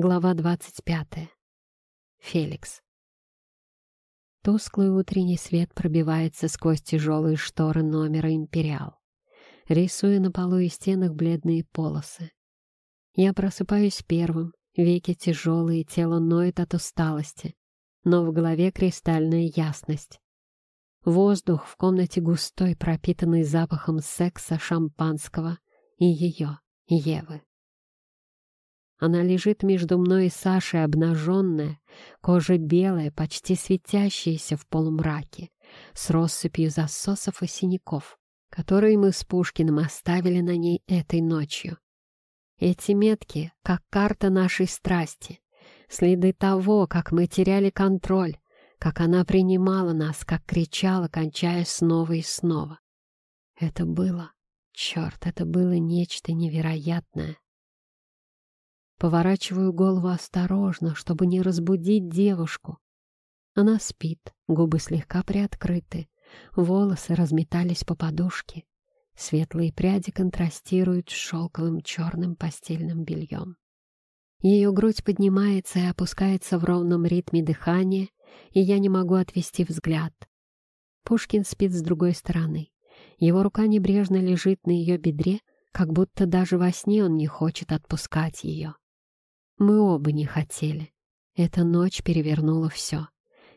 Глава двадцать пятая. Феликс. Тусклый утренний свет пробивается сквозь тяжелые шторы номера «Империал», рисуя на полу и стенах бледные полосы. Я просыпаюсь первым, веки тяжелые, тело ноет от усталости, но в голове кристальная ясность. Воздух в комнате густой, пропитанный запахом секса, шампанского и ее, Евы. Она лежит между мной и Сашей обнаженная, кожа белая, почти светящаяся в полумраке, с россыпью засосов и синяков, которые мы с Пушкиным оставили на ней этой ночью. Эти метки, как карта нашей страсти, следы того, как мы теряли контроль, как она принимала нас, как кричала, кончая снова и снова. Это было, черт, это было нечто невероятное. Поворачиваю голову осторожно, чтобы не разбудить девушку. Она спит, губы слегка приоткрыты, волосы разметались по подушке. Светлые пряди контрастируют с шелковым черным постельным бельем. Ее грудь поднимается и опускается в ровном ритме дыхания, и я не могу отвести взгляд. Пушкин спит с другой стороны. Его рука небрежно лежит на ее бедре, как будто даже во сне он не хочет отпускать ее. Мы оба не хотели. Эта ночь перевернула все.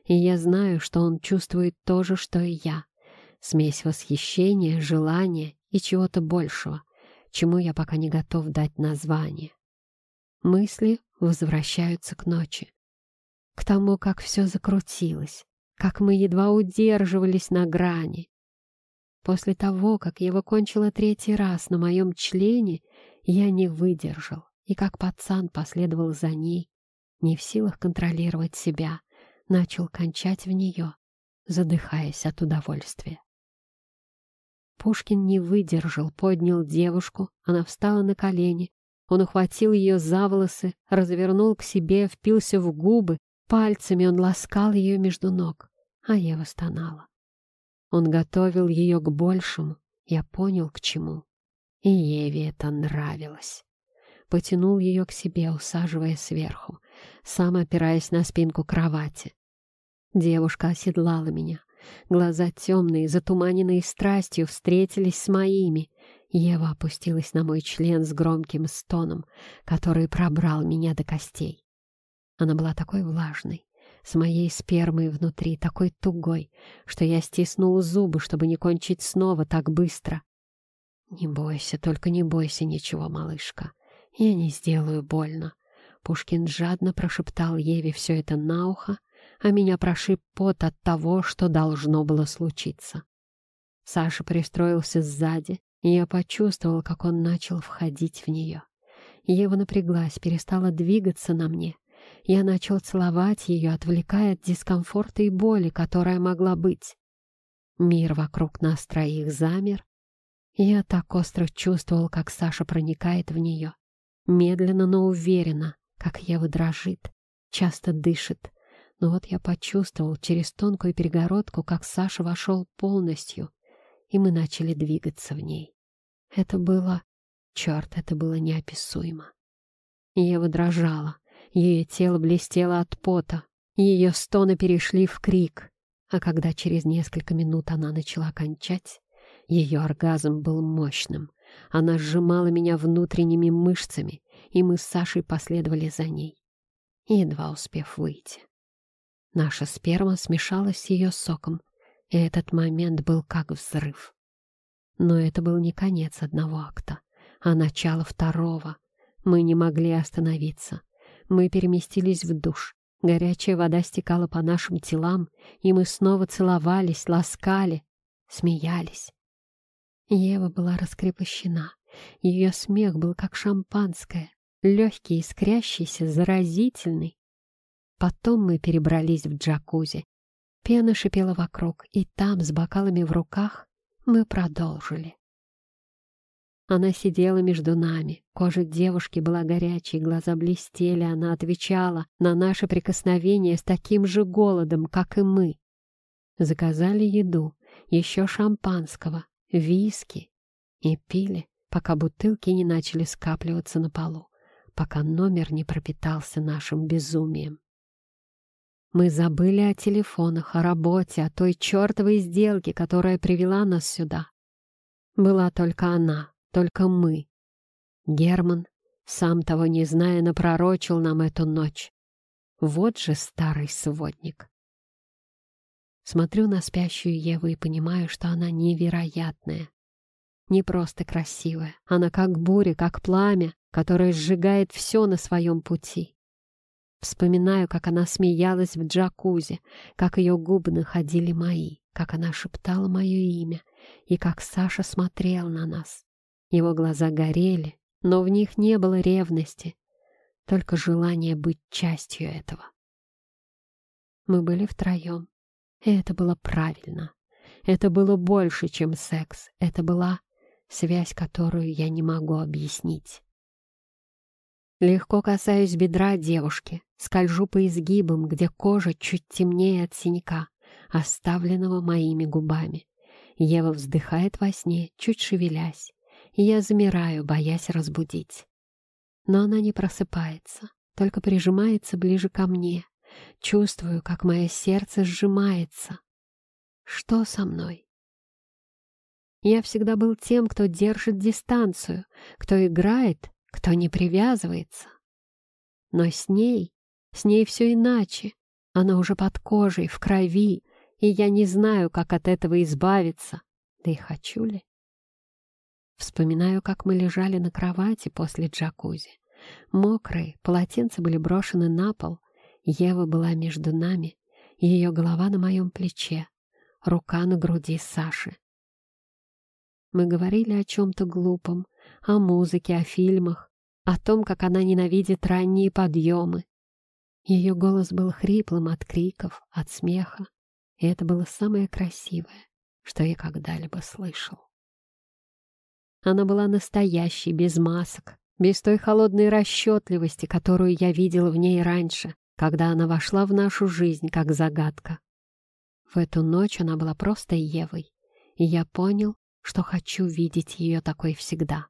И я знаю, что он чувствует то же, что и я. Смесь восхищения, желания и чего-то большего, чему я пока не готов дать название. Мысли возвращаются к ночи. К тому, как все закрутилось, как мы едва удерживались на грани. После того, как я выкончила третий раз на моем члене, я не выдержал и как пацан последовал за ней, не в силах контролировать себя, начал кончать в нее, задыхаясь от удовольствия. Пушкин не выдержал, поднял девушку, она встала на колени, он ухватил ее за волосы, развернул к себе, впился в губы, пальцами он ласкал ее между ног, а Ева стонала. Он готовил ее к большему, я понял, к чему. И Еве это нравилось потянул ее к себе, усаживая сверху, сам опираясь на спинку кровати. Девушка оседлала меня. Глаза темные, затуманенные страстью, встретились с моими. Ева опустилась на мой член с громким стоном, который пробрал меня до костей. Она была такой влажной, с моей спермой внутри, такой тугой, что я стиснул зубы, чтобы не кончить снова так быстро. «Не бойся, только не бойся ничего, малышка. Я не сделаю больно. Пушкин жадно прошептал Еве все это на ухо, а меня прошиб пот от того, что должно было случиться. Саша пристроился сзади, и я почувствовал, как он начал входить в нее. Ева напряглась, перестала двигаться на мне. Я начал целовать ее, отвлекая от дискомфорта и боли, которая могла быть. Мир вокруг нас троих замер. Я так остро чувствовал, как Саша проникает в нее, Медленно, но уверенно, как Ева дрожит, часто дышит. Но вот я почувствовал через тонкую перегородку, как Саша вошел полностью, и мы начали двигаться в ней. Это было... Черт, это было неописуемо. Ева дрожала, ее тело блестело от пота, ее стоны перешли в крик, а когда через несколько минут она начала кончать, ее оргазм был мощным, она сжимала меня внутренними мышцами, и мы с Сашей последовали за ней, едва успев выйти. Наша сперма смешалась с ее соком, и этот момент был как взрыв. Но это был не конец одного акта, а начало второго. Мы не могли остановиться. Мы переместились в душ. Горячая вода стекала по нашим телам, и мы снова целовались, ласкали, смеялись. Ева была раскрепощена. Ее смех был как шампанское, легкий, искрящийся, заразительный. Потом мы перебрались в джакузи. Пена шипела вокруг, и там, с бокалами в руках, мы продолжили. Она сидела между нами. Кожа девушки была горячей, глаза блестели, она отвечала на наше прикосновение с таким же голодом, как и мы. Заказали еду, еще шампанского, виски и пили, пока бутылки не начали скапливаться на полу. пока номер не пропитался нашим безумием. Мы забыли о телефонах, о работе, о той чертовой сделке, которая привела нас сюда. Была только она, только мы. Герман, сам того не зная, напророчил нам эту ночь. Вот же старый сводник. Смотрю на спящую Еву и понимаю, что она невероятная. Не просто красивая, она как буря, как пламя, которое сжигает все на своем пути. Вспоминаю, как она смеялась в джакузи, как ее губы находили мои, как она шептала мое имя, и как Саша смотрел на нас. Его глаза горели, но в них не было ревности, только желание быть частью этого. Мы были втроем, и это было правильно. Это было больше, чем секс. Это была связь, которую я не могу объяснить. Легко касаюсь бедра девушки, скольжу по изгибам, где кожа чуть темнее от синяка, оставленного моими губами. Ева вздыхает во сне, чуть шевелясь, и я замираю, боясь разбудить. Но она не просыпается, только прижимается ближе ко мне. Чувствую, как мое сердце сжимается. Что со мной? Я всегда был тем, кто держит дистанцию, кто играет кто не привязывается. Но с ней, с ней все иначе. Она уже под кожей, в крови, и я не знаю, как от этого избавиться. Да и хочу ли? Вспоминаю, как мы лежали на кровати после джакузи. Мокрые, полотенца были брошены на пол. Ева была между нами, ее голова на моем плече, рука на груди Саши. Мы говорили о чем-то глупом, о музыке, о фильмах, о том, как она ненавидит ранние подъемы. Ее голос был хриплым от криков, от смеха, и это было самое красивое, что я когда-либо слышал. Она была настоящей, без масок, без той холодной расчетливости, которую я видел в ней раньше, когда она вошла в нашу жизнь как загадка. В эту ночь она была просто Евой, и я понял, что хочу видеть ее такой всегда.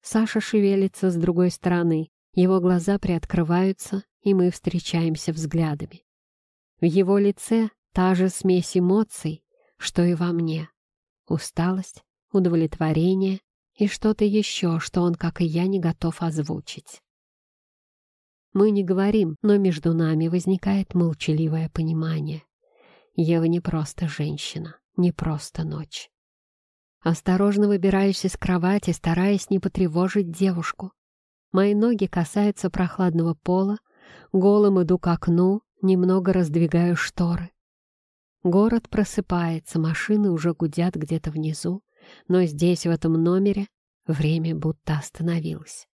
Саша шевелится с другой стороны, его глаза приоткрываются, и мы встречаемся взглядами. В его лице та же смесь эмоций, что и во мне. Усталость, удовлетворение и что-то еще, что он, как и я, не готов озвучить. Мы не говорим, но между нами возникает молчаливое понимание. Ева не просто женщина, не просто ночь. Осторожно выбираюсь из кровати, стараясь не потревожить девушку. Мои ноги касаются прохладного пола, голым иду к окну, немного раздвигаю шторы. Город просыпается, машины уже гудят где-то внизу, но здесь, в этом номере, время будто остановилось.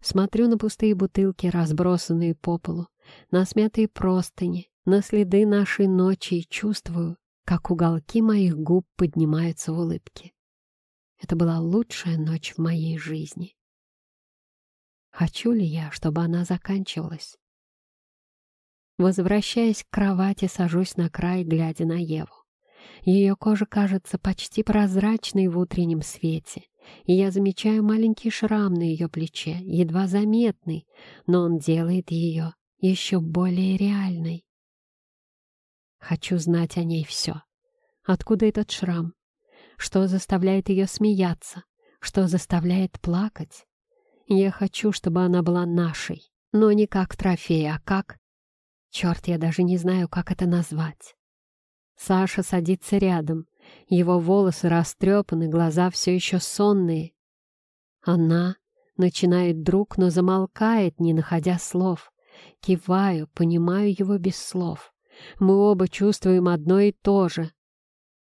Смотрю на пустые бутылки, разбросанные по полу, на смятые простыни, на следы нашей ночи и чувствую, как уголки моих губ поднимаются в улыбке. Это была лучшая ночь в моей жизни. Хочу ли я, чтобы она заканчивалась? Возвращаясь к кровати, сажусь на край, глядя на Еву. Ее кожа кажется почти прозрачной в утреннем свете, и я замечаю маленький шрам на ее плече, едва заметный, но он делает ее еще более реальной. Хочу знать о ней все. Откуда этот шрам? Что заставляет ее смеяться? Что заставляет плакать? Я хочу, чтобы она была нашей, но не как трофей, а как... Черт, я даже не знаю, как это назвать. Саша садится рядом. Его волосы растрепаны, глаза все еще сонные. Она начинает друг, но замолкает, не находя слов. Киваю, понимаю его без слов. Мы оба чувствуем одно и то же.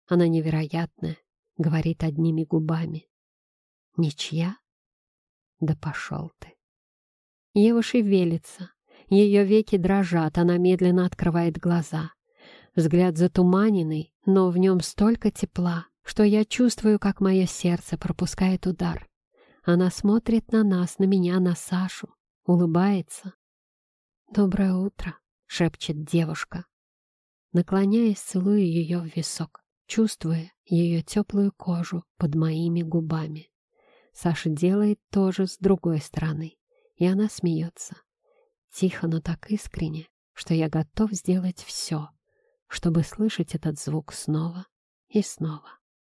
Она невероятная, говорит одними губами. Ничья? Да пошел ты. Ева шевелится. Ее веки дрожат, она медленно открывает глаза. Взгляд затуманенный, но в нем столько тепла, что я чувствую, как мое сердце пропускает удар. Она смотрит на нас, на меня, на Сашу, улыбается. «Доброе утро», — шепчет девушка. Наклоняясь, целую ее в висок, чувствуя ее теплую кожу под моими губами. Саша делает тоже с другой стороны, и она смеется. Тихо, но так искренне, что я готов сделать все, чтобы слышать этот звук снова и снова.